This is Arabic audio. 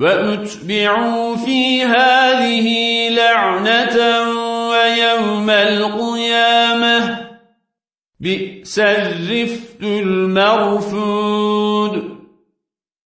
وأتبعوا في هذه لعنة ويوم القيامة. بئس الرفت المرفوض.